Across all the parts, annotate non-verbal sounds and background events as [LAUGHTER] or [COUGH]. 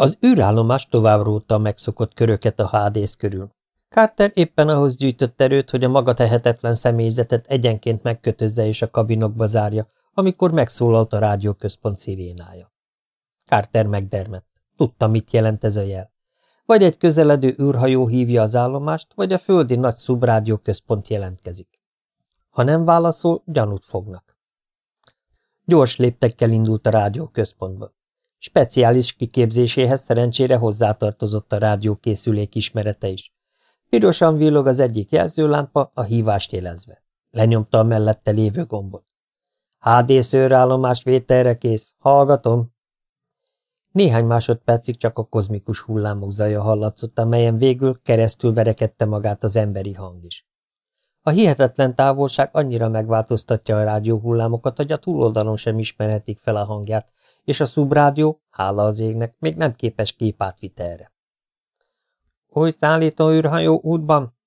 Az űrállomás tovább rótta a megszokott köröket a hádész körül. Carter éppen ahhoz gyűjtött erőt, hogy a maga tehetetlen személyzetet egyenként megkötözze és a kabinokba zárja, amikor megszólalt a rádióközpont szirénája. Carter megdermett. Tudta, mit jelent ez a jel. Vagy egy közeledő űrhajó hívja az állomást, vagy a földi nagy szubrádióközpont jelentkezik. Ha nem válaszol, gyanút fognak. Gyors léptekkel indult a rádióközpontba. Speciális kiképzéséhez szerencsére hozzátartozott a rádiókészülék ismerete is. Pirosan villog az egyik jelzőlámpa, a hívást jelezve. Lenyomta a mellette lévő gombot. HD szőrállomás vételre kész. Hallgatom. Néhány másodpercig csak a kozmikus hullámok zaja hallatszott, amelyen végül keresztül verekedte magát az emberi hang is. A hihetetlen távolság annyira megváltoztatja a rádióhullámokat, hogy a túloldalon sem ismerhetik fel a hangját, és a szubrádió, hála az égnek, még nem képes képátvitelre. Új szállító űrhajó útban.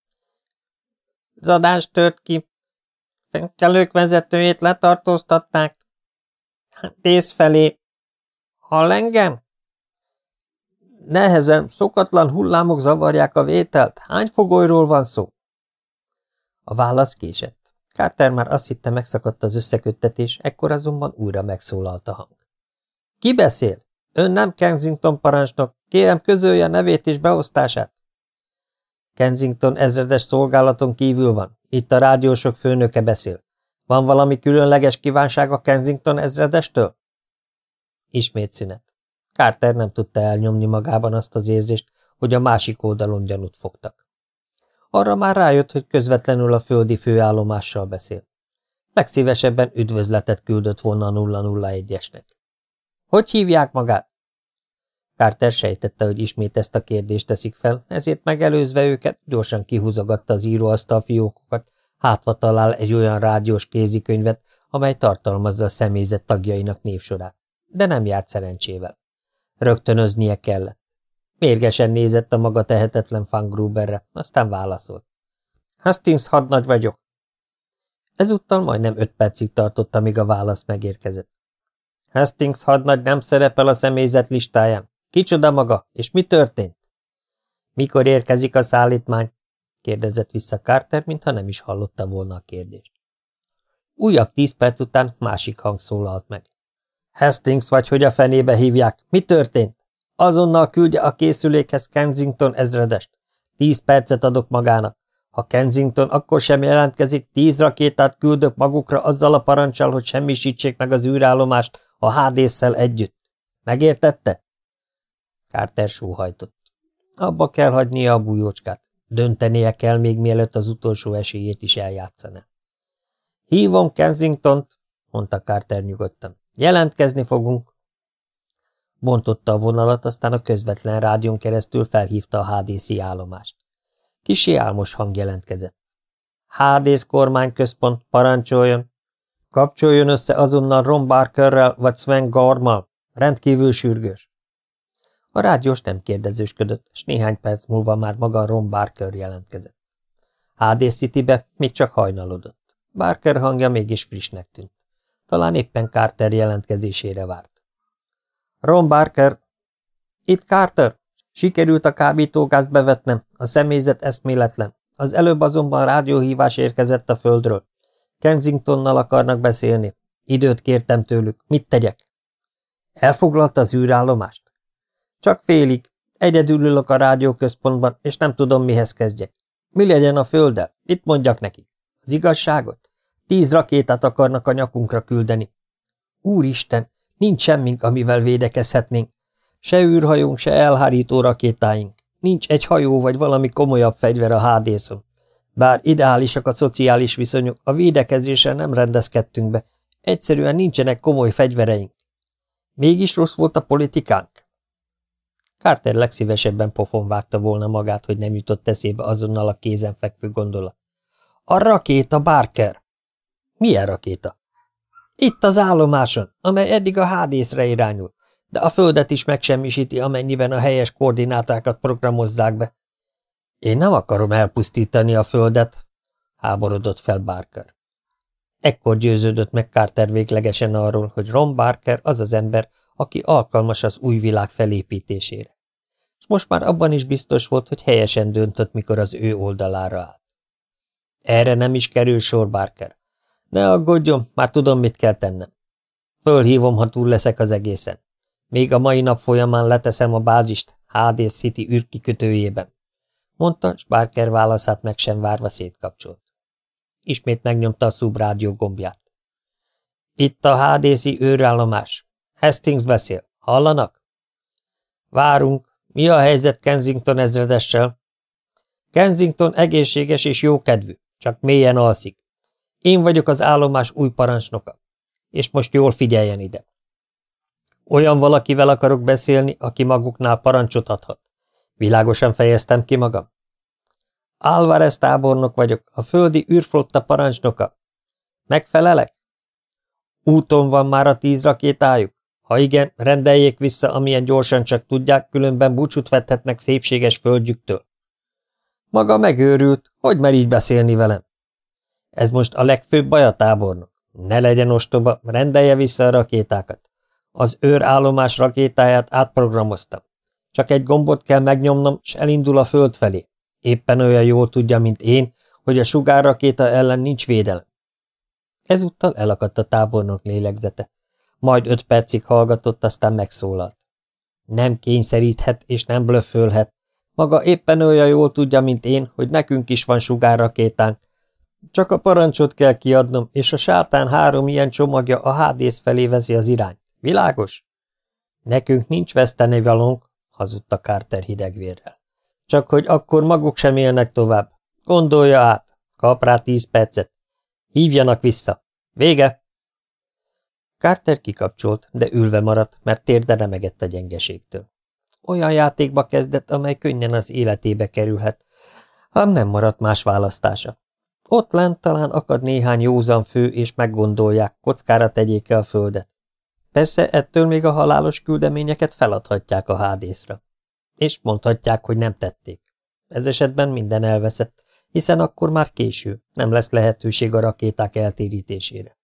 Zadás tört ki. Fencselők vezetőjét letartóztatták. Tész felé. Hall engem? Nehezen, szokatlan hullámok zavarják a vételt. Hány fogolyról van szó? A válasz késett. Carter már azt hitte megszakadt az összeköttetés, ekkor azonban újra megszólalt a hang. Ki beszél? Ön nem Kensington parancsnok. Kérem, közölje a nevét és beosztását. Kensington ezredes szolgálaton kívül van. Itt a rádiósok főnöke beszél. Van valami különleges kívánság a Kensington ezredestől? Ismét szünet. Carter nem tudta elnyomni magában azt az érzést, hogy a másik oldalon gyanút fogtak. Arra már rájött, hogy közvetlenül a földi főállomással beszél. Legszívesebben üdvözletet küldött volna a 001-esnek. Hogy hívják magát? Carter sejtette, hogy ismét ezt a kérdést teszik fel, ezért megelőzve őket, gyorsan kihúzogatta az íróasztal fiókokat, hátva talál egy olyan rádiós kézikönyvet, amely tartalmazza a személyzet tagjainak névsorát. De nem járt szerencsével. Rögtönöznie kellett. Mérgesen nézett a maga tehetetlen Fangruberre, aztán válaszolt. Hastings hadnagy vagyok. Ezúttal majdnem öt percig tartott, amíg a válasz megérkezett. Hastings hadnagy nem szerepel a személyzet listáján. Kicsoda maga, és mi történt? Mikor érkezik a szállítmány? kérdezett vissza Carter, mintha nem is hallotta volna a kérdést. Újabb tíz perc után másik hang szólalt meg. Hastings vagy, hogy a fenébe hívják. Mi történt? Azonnal küldje a készülékhez Kensington ezredest. Tíz percet adok magának. Ha Kensington akkor sem jelentkezik, tíz rakétát küldök magukra azzal a parancsal, hogy semmisítsék meg az űrállomást a hádésszel együtt. Megértette? Carter sóhajtott. Abba kell hagynia a bújócskát. Döntenie kell még mielőtt az utolsó esélyét is eljátszaná. Hívom Kensingtont, mondta Carter nyugodtan. Jelentkezni fogunk. Bontotta a vonalat, aztán a közvetlen rádión keresztül felhívta a HDC állomást. Kisi álmos hang jelentkezett. HDC kormányközpont, parancsoljon! Kapcsoljon össze azonnal Ron Barkerrel vagy Sven Garmal. Rendkívül sürgős. A rádiós nem kérdezősködött, és néhány perc múlva már maga Ron Barker jelentkezett. HD City-be még csak hajnalodott. Barker hangja mégis frissnek tűnt. Talán éppen Carter jelentkezésére várt. Ron Barker! Itt Carter! Sikerült a kábítógázt bevetnem, a személyzet eszméletlen. Az előbb azonban rádióhívás érkezett a földről. Kensingtonnal akarnak beszélni. Időt kértem tőlük. Mit tegyek? Elfoglalta az űrállomást? Csak félig. Egyedül ülök a rádióközpontban, és nem tudom, mihez kezdjek. Mi legyen a földdel? Mit mondjak neki? Az igazságot? Tíz rakétát akarnak a nyakunkra küldeni. Úristen, nincs semmink, amivel védekezhetnénk. Se űrhajónk, se elhárító rakétáink. Nincs egy hajó vagy valami komolyabb fegyver a hádészon. Bár ideálisak a szociális viszonyok, a védekezésre nem rendezkedtünk be. Egyszerűen nincsenek komoly fegyvereink. Mégis rossz volt a politikánk? Carter legszívesebben pofon vágta volna magát, hogy nem jutott eszébe azonnal a kézenfekvő gondolat. A rakéta, Barker! Milyen rakéta? Itt az állomáson, amely eddig a hádészre irányul, de a földet is megsemmisíti, amennyiben a helyes koordinátákat programozzák be. Én nem akarom elpusztítani a földet, háborodott fel Barker. Ekkor győződött meg Carter véglegesen arról, hogy Ron Barker az az ember, aki alkalmas az új világ felépítésére. És most már abban is biztos volt, hogy helyesen döntött, mikor az ő oldalára állt. Erre nem is kerül sor, Barker. Ne aggódjon, már tudom, mit kell tennem. Fölhívom, ha túl leszek az egészen. Még a mai nap folyamán leteszem a bázist HD City űrkikötőjében, mondta, s Barker válaszát meg sem várva szétkapcsolt. Ismét megnyomta a szubrádió gombját. Itt a HDC őrállomás. Hastings beszél. Hallanak? Várunk. Mi a helyzet Kensington ezredessel? Kensington egészséges és jókedvű, csak mélyen alszik. Én vagyok az állomás új parancsnoka. És most jól figyeljen ide. Olyan valakivel akarok beszélni, aki maguknál parancsot adhat. Világosan fejeztem ki magam. Álvarez tábornok vagyok, a földi űrflotta parancsnoka. Megfelelek? Úton van már a tíz rakétájuk? Ha igen, rendeljék vissza, amilyen gyorsan csak tudják, különben búcsút vethetnek szépséges földjüktől. Maga megőrült, hogy mer így beszélni velem? Ez most a legfőbb baj a tábornok. Ne legyen ostoba, rendelje vissza a rakétákat. Az őrállomás rakétáját átprogramoztam. Csak egy gombot kell megnyomnom, s elindul a föld felé. Éppen olyan jól tudja, mint én, hogy a sugárrakéta ellen nincs védelem. Ezúttal elakadt a tábornok lélegzete. Majd öt percig hallgatott, aztán megszólalt. Nem kényszeríthet és nem blöffölhet. Maga éppen olyan jól tudja, mint én, hogy nekünk is van sugárrakétánk. Csak a parancsot kell kiadnom, és a sátán három ilyen csomagja a hádész felé veszi az irány. Világos? Nekünk nincs vesztenivalónk, hazudta Carter hidegvérrel. Csak hogy akkor maguk sem élnek tovább. Gondolja át. Kap rá tíz percet. Hívjanak vissza. Vége! Carter kikapcsolt, de ülve maradt, mert térde remegett a gyengeségtől. Olyan játékba kezdett, amely könnyen az életébe kerülhet, ám nem maradt más választása. Ott lent talán akad néhány józan fő, és meggondolják, kockára tegyék el a földet. Persze ettől még a halálos küldeményeket feladhatják a hádészra. És mondhatják, hogy nem tették. Ez esetben minden elveszett, hiszen akkor már késő, nem lesz lehetőség a rakéták eltérítésére.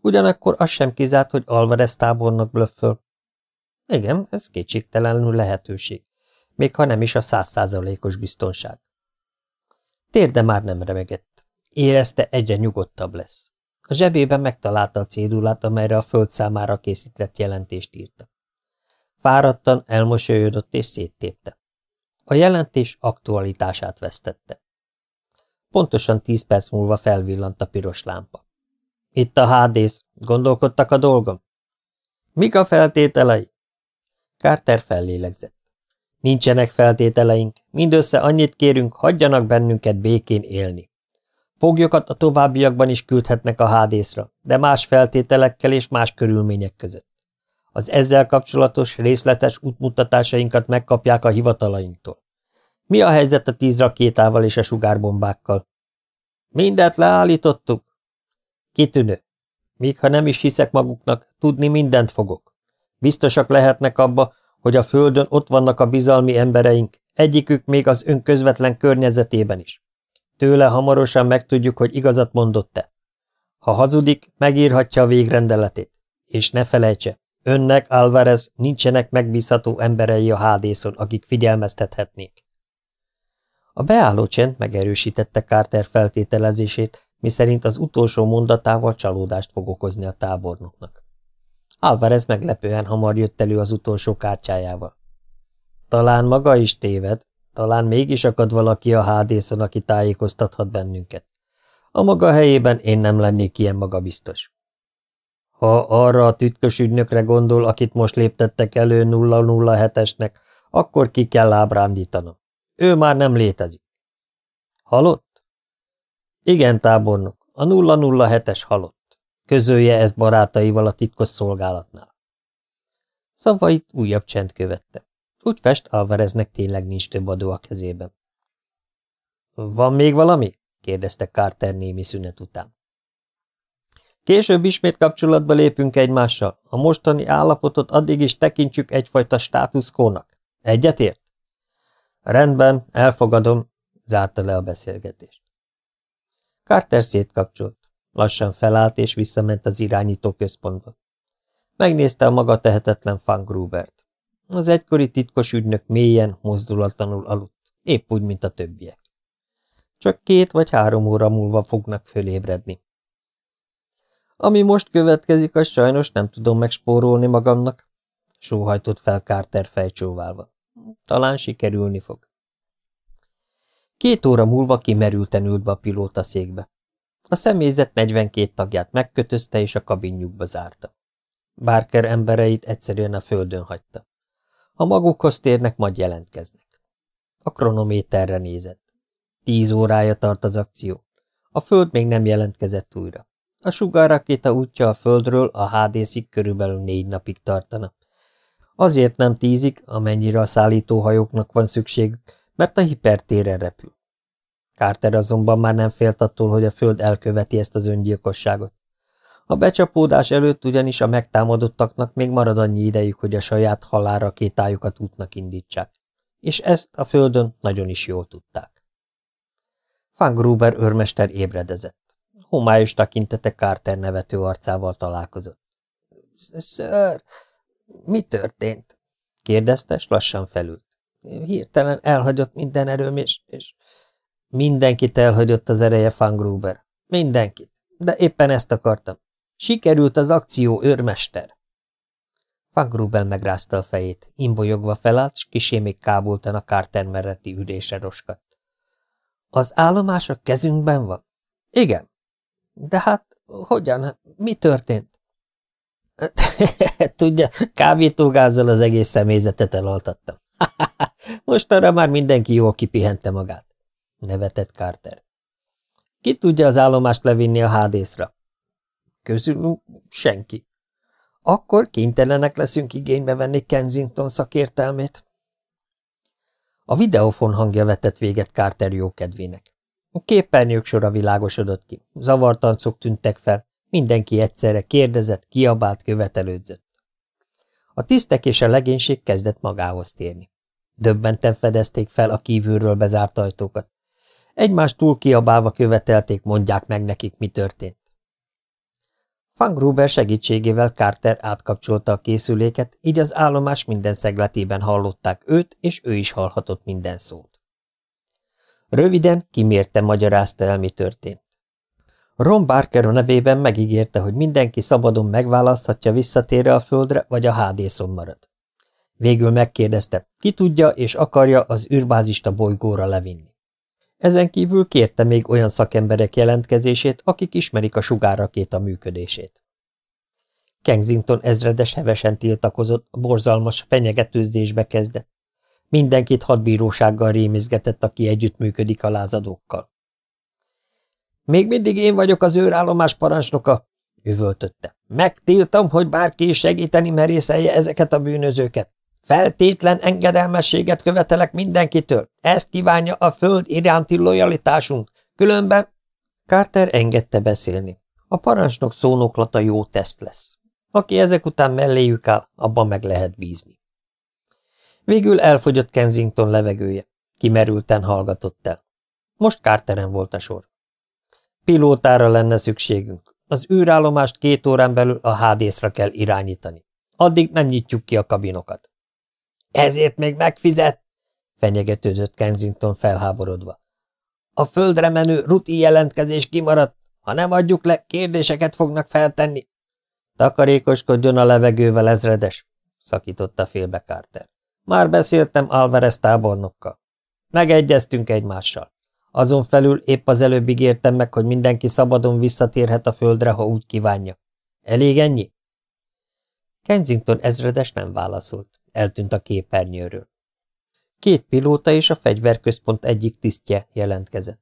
Ugyanakkor az sem kizárt, hogy Alvarez tábornok blöfföl. Igen, ez kétségtelenül lehetőség, még ha nem is a százszázalékos biztonság. Térde már nem remegett. Érezte, egyre nyugodtabb lesz. A zsebében megtalálta a cédulát, amelyre a föld számára készített jelentést írta. Fáradtan elmosolyodott és széttépte. A jelentés aktualitását vesztette. Pontosan tíz perc múlva felvillant a piros lámpa. Itt a hádész. Gondolkodtak a dolgom? Mik a feltételei? Carter fellélegzett. Nincsenek feltételeink, mindössze annyit kérünk, hagyjanak bennünket békén élni. Foglyokat a továbbiakban is küldhetnek a hádészra, de más feltételekkel és más körülmények között. Az ezzel kapcsolatos részletes útmutatásainkat megkapják a hivatalainktól. Mi a helyzet a tíz rakétával és a sugárbombákkal? Mindet leállítottuk? Kitűnő. Míg ha nem is hiszek maguknak, tudni mindent fogok. Biztosak lehetnek abba, hogy a földön ott vannak a bizalmi embereink, egyikük még az ön közvetlen környezetében is. Tőle hamarosan megtudjuk, hogy igazat mondott-e. Ha hazudik, megírhatja a végrendeletét. És ne felejtse, önnek, Alvarez, nincsenek megbízható emberei a hádészon, akik figyelmeztethetnék. A beálló csend megerősítette Carter feltételezését, miszerint az utolsó mondatával csalódást fog okozni a tábornoknak. Alvarez meglepően hamar jött elő az utolsó kártyájával. Talán maga is téved, talán mégis akad valaki a hádészon, aki tájékoztathat bennünket. A maga helyében én nem lennék ilyen magabiztos. Ha arra a tütkös ügynökre gondol, akit most léptettek elő 007-esnek, akkor ki kell ábrándítanom. Ő már nem létezik. Halott? Igen, tábornok, a 007-es halott. Közölje ezt barátaival a titkos szolgálatnál. Szavait újabb csend követte. Úgy fest, Alvareznek tényleg nincs több adó a kezében. Van még valami? kérdezte Carter némi szünet után. Később ismét kapcsolatba lépünk egymással. A mostani állapotot addig is tekintsük egyfajta státuszkónak. Egyetért? Rendben, elfogadom, zárta le a beszélgetést. Carter szétkapcsolt. Lassan felállt és visszament az irányító központba. Megnézte a maga tehetetlen Fangrubert. Az egykori titkos ügynök mélyen, mozdulatlanul aludt, épp úgy, mint a többiek. Csak két vagy három óra múlva fognak fölébredni. Ami most következik, az sajnos nem tudom megspórolni magamnak, sóhajtott fel Carter fejcsóválva. Talán sikerülni fog. Két óra múlva kimerülten ült be a pilóta székbe. A személyzet 42 tagját megkötözte és a kabinjukba zárta. Barker embereit egyszerűen a földön hagyta. Ha magukhoz térnek, majd jelentkeznek. A kronométerre nézett. Tíz órája tart az akció. A föld még nem jelentkezett újra. A sugárrakéta útja a földről a HD-szig körülbelül négy napig tartana. Azért nem tízik, amennyire a szállítóhajóknak van szükségük, mert a hipertéren repül. Carter azonban már nem félt attól, hogy a föld elköveti ezt az öngyilkosságot. A becsapódás előtt ugyanis a megtámadottaknak még marad annyi idejük, hogy a saját halálrakétájukat útnak indítsák, és ezt a földön nagyon is jól tudták. Fangruber őrmester ébredezett. Homályos tekintete Carter nevető arcával találkozott. – Ször, mi történt? – kérdezte, s lassan felült. Hirtelen elhagyott minden erőm, és, és mindenkit elhagyott az ereje Fangruber. Mindenkit. De éppen ezt akartam. Sikerült az akció, őrmester! Fangrubel megrázta a fejét, imbolyogva felállt, s kisé még kábultan a Carter merretti ülésre roskadt. Az állomás a kezünkben van? Igen. De hát, hogyan? Mi történt? [LAUGHS] Tudja, kábítógázzal az egész személyzetet elaltattam. [LAUGHS] Most arra már mindenki jól kipihente magát, nevetett Carter. Ki tudja az állomást levinni a hádészra? Közülünk senki. Akkor kénytelenek leszünk igénybe venni Kensington szakértelmét. A videófon hangja vetett véget Carter jókedvének. A képernyők sora világosodott ki, zavartancok tűntek fel, mindenki egyszerre kérdezett, kiabált, követelődzött. A tisztek és a legénység kezdett magához térni. Döbbenten fedezték fel a kívülről bezárt ajtókat. Egymást túl kiabálva követelték, mondják meg nekik, mi történt. Fangruber segítségével Carter átkapcsolta a készüléket, így az állomás minden szegletében hallották őt, és ő is hallhatott minden szót. Röviden, kimérte magyarázta el, mi történt. Ron Barker nevében megígérte, hogy mindenki szabadon megválaszthatja visszatérre a földre, vagy a hádészon marad. Végül megkérdezte, ki tudja és akarja az űrbázista bolygóra levinni. Ezen kívül kérte még olyan szakemberek jelentkezését, akik ismerik a sugárrakéta működését. Kensington ezredes hevesen tiltakozott, borzalmas fenyegetőzésbe kezdett. Mindenkit hadbírósággal rémizgetett, aki együttműködik a lázadókkal. Még mindig én vagyok az őrállomás parancsnoka, üvöltötte. Megtiltom, hogy bárki is segíteni merészelje ezeket a bűnözőket. Feltétlen engedelmességet követelek mindenkitől. Ezt kívánja a föld iránti lojalitásunk. Különben... Carter engedte beszélni. A parancsnok szónoklata jó teszt lesz. Aki ezek után melléjük áll, abban meg lehet bízni. Végül elfogyott Kensington levegője. Kimerülten hallgatott el. Most Carteren volt a sor. Pilótára lenne szükségünk. Az űrállomást két órán belül a hádészra kell irányítani. Addig nem nyitjuk ki a kabinokat. Ezért még megfizet? fenyegetőzött Kensington felháborodva. A földre menő ruti jelentkezés kimaradt. Ha nem adjuk le, kérdéseket fognak feltenni. Takarékoskodjon a levegővel, ezredes, szakította félbe Carter. Már beszéltem Alvarez tábornokkal. Megegyeztünk egymással. Azon felül épp az előbb ígértem meg, hogy mindenki szabadon visszatérhet a földre, ha úgy kívánja. Elég ennyi? Kensington ezredes nem válaszolt eltűnt a képernyőről. Két pilóta és a fegyverközpont egyik tisztje jelentkezett.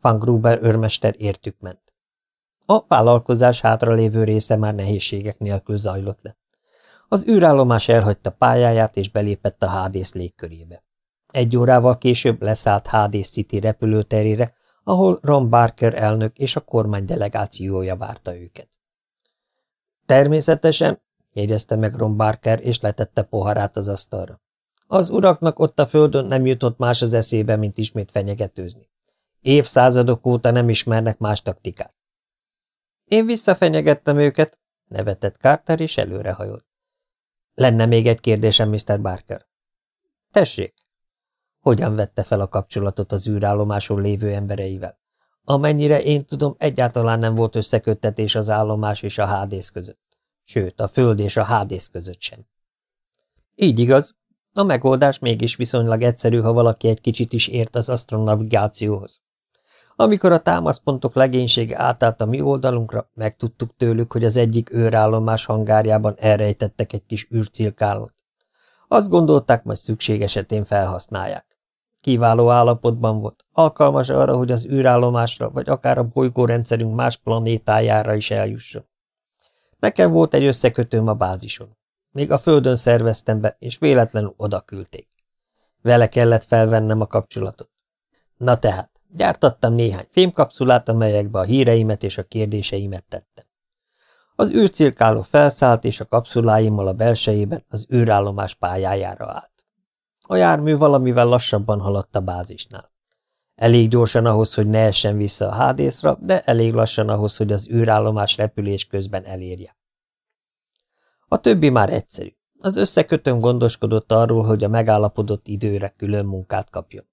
Van Gruber őrmester értük ment. A vállalkozás hátralévő része már nehézségek nélkül zajlott le. Az űrállomás elhagyta pályáját és belépett a Hades légkörébe. Egy órával később leszállt Hades City repülőterére, ahol Ron Barker elnök és a kormány delegációja várta őket. Természetesen jegyezte meg Ron Barker, és letette poharát az asztalra. Az uraknak ott a földön nem jutott más az eszébe, mint ismét fenyegetőzni. Évszázadok óta nem ismernek más taktikát. Én visszafenyegettem őket, Nevetett Carter, és előrehajolt. Lenne még egy kérdésem, Mr. Barker. Tessék! Hogyan vette fel a kapcsolatot az űrállomáson lévő embereivel? Amennyire én tudom, egyáltalán nem volt összeköttetés az állomás és a hádész között. Sőt, a föld és a hádész között sem. Így igaz. A megoldás mégis viszonylag egyszerű, ha valaki egy kicsit is ért az astronavigációhoz. Amikor a támaszpontok legénysége átállt a mi oldalunkra, megtudtuk tőlük, hogy az egyik őrállomás hangárjában elrejtettek egy kis űrcirkálót. Azt gondolták, majd szükség esetén felhasználják. Kiváló állapotban volt, alkalmas arra, hogy az űrállomásra, vagy akár a bolygórendszerünk más planétájára is eljusson. Nekem volt egy összekötőm a bázison. Még a földön szerveztem be, és véletlenül oda küldték. Vele kellett felvennem a kapcsolatot. Na tehát, gyártattam néhány fémkapszulát, amelyekbe a híreimet és a kérdéseimet tettem. Az űrcirkáló felszállt, és a kapszuláimmal a belsejében az űrállomás pályájára állt. A jármű valamivel lassabban haladt a bázisnál. Elég gyorsan ahhoz, hogy ne essen vissza a hádészra, de elég lassan ahhoz, hogy az űrállomás repülés közben elérje. A többi már egyszerű. Az összekötőm gondoskodott arról, hogy a megállapodott időre külön munkát kapjon.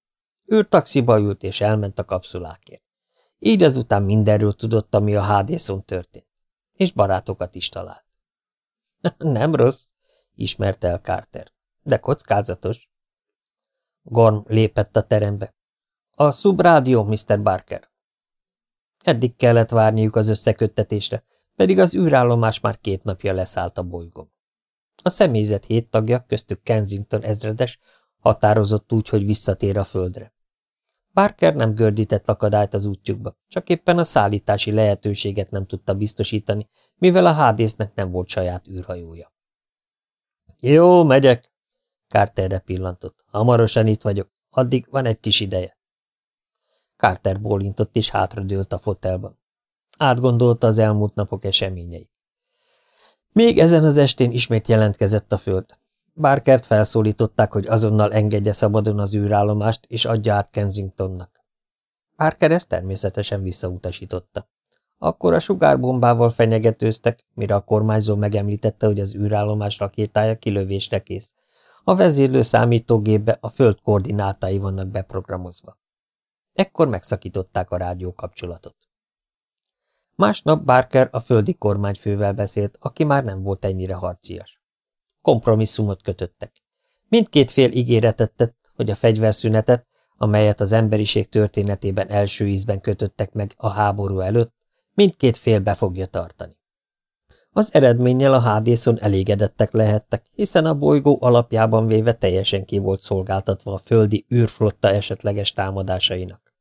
Űrtaxiba ült és elment a kapszulákért. Így azután mindenről tudott, ami a hádészon történt. És barátokat is talált. [LAUGHS] Nem rossz, ismerte el Carter, de kockázatos. Gorm lépett a terembe. A szubrádió, Mr. Barker. Eddig kellett várniuk az összeköttetésre, pedig az űrállomás már két napja leszállt a bolygón. A személyzet hét tagja, köztük Kensington ezredes, határozott úgy, hogy visszatér a földre. Parker nem gördített akadályt az útjukba, csak éppen a szállítási lehetőséget nem tudta biztosítani, mivel a hádésznek nem volt saját űrhajója. Jó, megyek, Carterre pillantott. Hamarosan itt vagyok, addig van egy kis ideje. Carter bólintott és hátradőlt a fotelban. Átgondolta az elmúlt napok eseményeit. Még ezen az estén ismét jelentkezett a föld. Barkert felszólították, hogy azonnal engedje szabadon az űrállomást, és adja át Kensingtonnak. Parker ezt természetesen visszautasította. Akkor a sugárbombával fenyegetőztek, mire a kormányzó megemlítette, hogy az űrállomás rakétája kilövésre kész. A vezérlő számítógépbe a föld koordinátái vannak beprogramozva. Ekkor megszakították a rádió kapcsolatot. Másnap Barker a földi kormányfővel beszélt, aki már nem volt ennyire harcias. Kompromisszumot kötöttek. Mindkét fél ígéretet tett, hogy a fegyverszünetet, amelyet az emberiség történetében első ízben kötöttek meg a háború előtt, mindkét fél be fogja tartani. Az eredménnyel a hádészon elégedettek lehettek, hiszen a bolygó alapjában véve teljesen ki volt szolgáltatva a földi űrflotta esetleges támadásainak.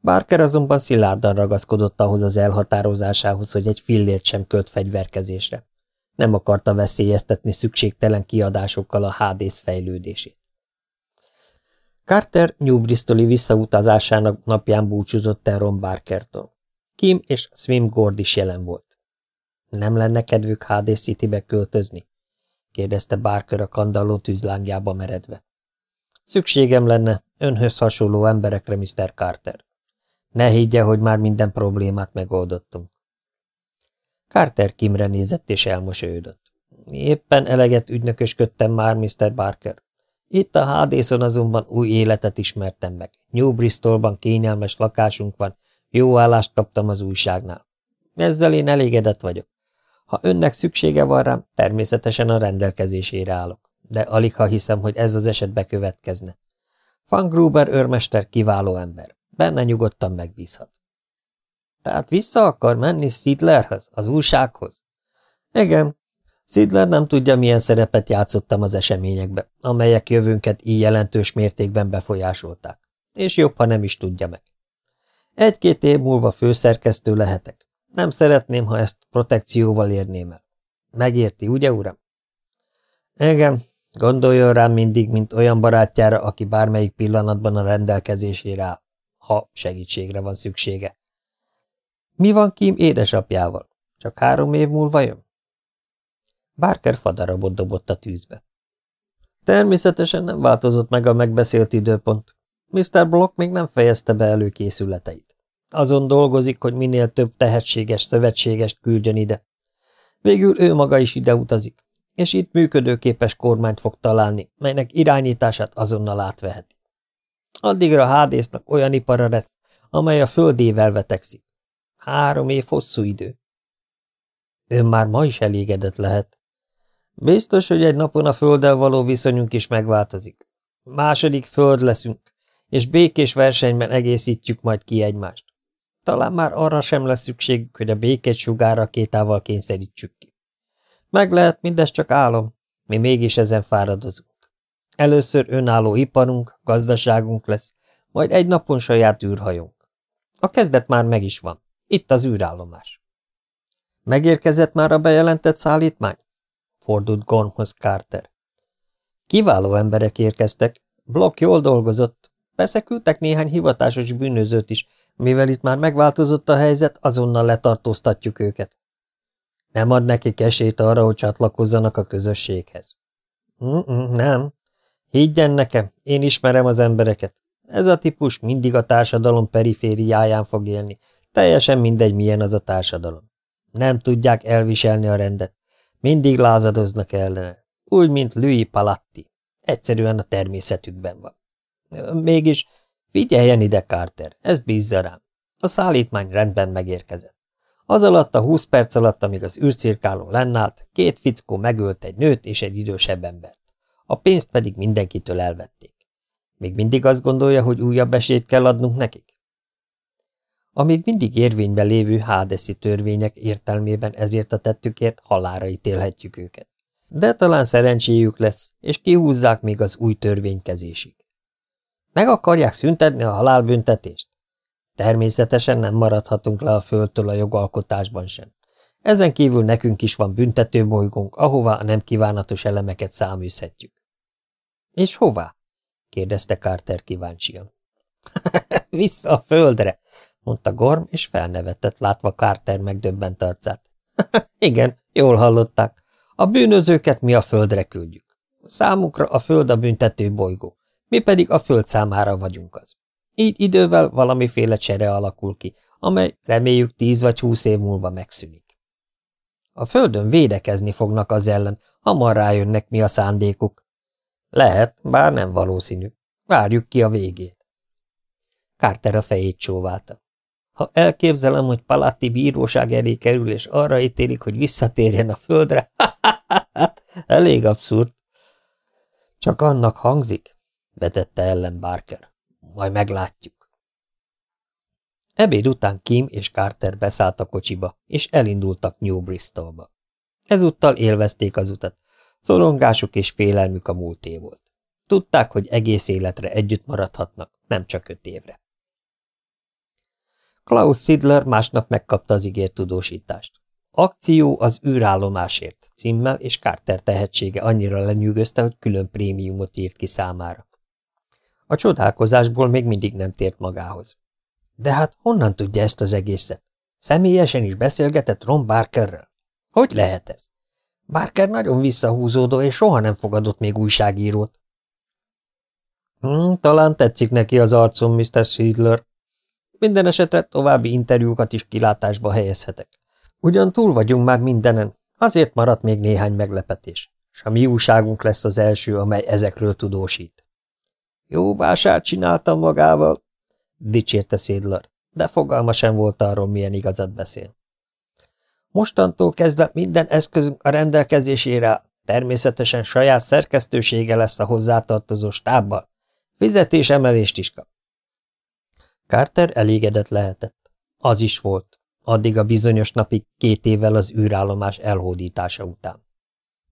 Barker azonban szilárdan ragaszkodott ahhoz az elhatározásához, hogy egy fillért sem költ fegyverkezésre. Nem akarta veszélyeztetni szükségtelen kiadásokkal a hádész fejlődését. Carter New Bristoli visszautazásának napján búcsúzott el Ron Barkertól. Kim és Swim Gord is jelen volt. Nem lenne kedvük HD Citybe költözni? kérdezte Barker a kandalló tűzlángjába meredve. Szükségem lenne önhöz hasonló emberekre, Mr. Carter. Ne higgye, hogy már minden problémát megoldottunk. Carter Kimre nézett és elmosolyodott. Éppen eleget ügynökösködtem már, Mr. Barker. Itt a Hádészon azonban új életet ismertem meg. New Bristolban kényelmes lakásunk van, jó állást kaptam az újságnál. Ezzel én elégedett vagyok. Ha önnek szüksége van rám, természetesen a rendelkezésére állok, de alig ha hiszem, hogy ez az eset bekövetkezne. Van Gruber őrmester kiváló ember. Benne nyugodtan megbízhat. Tehát vissza akar menni Sidlerhez, az újsághoz? Igen. Sidler nem tudja, milyen szerepet játszottam az eseményekbe, amelyek jövőnket így jelentős mértékben befolyásolták. És jobb, ha nem is tudja meg. Egy-két év múlva főszerkesztő lehetek. Nem szeretném, ha ezt protekcióval érném el. Megérti, ugye, uram? Igen, gondoljon rám mindig, mint olyan barátjára, aki bármelyik pillanatban a rendelkezésére áll ha segítségre van szüksége. Mi van Kim édesapjával? Csak három év múlva jön? Barker fadarabot dobott a tűzbe. Természetesen nem változott meg a megbeszélt időpont. Mr. Block még nem fejezte be előkészületeit. Azon dolgozik, hogy minél több tehetséges szövetségest küldjön ide. Végül ő maga is ide utazik, és itt működőképes kormányt fog találni, melynek irányítását azonnal átveheti. Addigra Hádésznak olyan ipara lesz, amely a földével vetekszik. Három év hosszú idő. Ön már ma is elégedett lehet. Biztos, hogy egy napon a földdel való viszonyunk is megváltozik. Második föld leszünk, és békés versenyben egészítjük majd ki egymást. Talán már arra sem lesz szükség, hogy a békét sugárrakétával kényszerítsük ki. Meg lehet, mindez csak álom, mi mégis ezen fáradozunk. Először önálló iparunk, gazdaságunk lesz, majd egy napon saját űrhajónk. A kezdet már meg is van. Itt az űrállomás. Megérkezett már a bejelentett szállítmány? Fordult Gormhoz Carter. Kiváló emberek érkeztek. Block jól dolgozott. Persze küldtek néhány hivatásos bűnözőt is, mivel itt már megváltozott a helyzet, azonnal letartóztatjuk őket. Nem ad nekik esélyt arra, hogy csatlakozzanak a közösséghez. Mm -mm, nem. Higgyen nekem, én ismerem az embereket. Ez a típus mindig a társadalom perifériáján fog élni, teljesen mindegy, milyen az a társadalom. Nem tudják elviselni a rendet. Mindig lázadoznak ellene. Úgy, mint Louis Palatti. Egyszerűen a természetükben van. Mégis figyeljen ide, Carter, ezt bízza rám. A szállítmány rendben megérkezett. Az alatt a húsz perc alatt, amíg az űrcirkáló lennállt, két fickó megölt egy nőt és egy idősebb embert. A pénzt pedig mindenkitől elvették. Még mindig azt gondolja, hogy újabb esélyt kell adnunk nekik? A még mindig érvényben lévő hádeszi törvények értelmében ezért a tettükért halára ítélhetjük őket. De talán szerencséjük lesz, és kihúzzák még az új törvénykezésig. Meg akarják szüntetni a halálbüntetést? Természetesen nem maradhatunk le a földtől a jogalkotásban sem. Ezen kívül nekünk is van büntetőbolygónk, ahová a nem kívánatos elemeket száműzhetjük. És hová? kérdezte Carter kíváncsian. [LAUGHS] Vissza a földre, mondta Gorm, és felnevetett, látva Carter megdöbbent arcát. [LAUGHS] Igen, jól hallották. A bűnözőket mi a földre küldjük. Számukra a föld a büntető bolygó, mi pedig a föld számára vagyunk az. Így idővel valamiféle csere alakul ki, amely reméljük tíz vagy húsz év múlva megszűnik. A földön védekezni fognak az ellen, hamar rájönnek mi a szándékuk. Lehet, bár nem valószínű. Várjuk ki a végét. Carter a fejét csóválta. Ha elképzelem, hogy Palatti bíróság elé kerül, és arra ítélik, hogy visszatérjen a földre, [LAUGHS] elég abszurd. Csak annak hangzik, vetette ellen Barker. Majd meglátjuk. Ebéd után Kim és Carter beszállt a kocsiba, és elindultak New Bristolba. Ezúttal élvezték az utat. Szorongásuk és félelmük a múlté volt. Tudták, hogy egész életre együtt maradhatnak, nem csak öt évre. Klaus Sidler másnap megkapta az ígért tudósítást. Akció az űrállomásért címmel, és Carter tehetsége annyira lenyűgözte, hogy külön prémiumot írt ki számára. A csodálkozásból még mindig nem tért magához. De hát honnan tudja ezt az egészet? Személyesen is beszélgetett Ron Barkerrel? Hogy lehet ez? Barker nagyon visszahúzódó, és soha nem fogadott még újságírót. Hmm, talán tetszik neki az arcom, Mr. Sidler. Minden esetre további interjúkat is kilátásba helyezhetek. Ugyan túl vagyunk már mindenen, azért maradt még néhány meglepetés, s a mi újságunk lesz az első, amely ezekről tudósít. Jó vásárt csináltam magával, dicsérte Szédlar, de fogalma sem volt arról, milyen igazat beszél. Mostantól kezdve minden eszközünk a rendelkezésére természetesen saját szerkesztősége lesz a hozzátartozó stábbal. Fizetésemelést is kap. Carter elégedett lehetett. Az is volt, addig a bizonyos napig két évvel az űrállomás elhódítása után.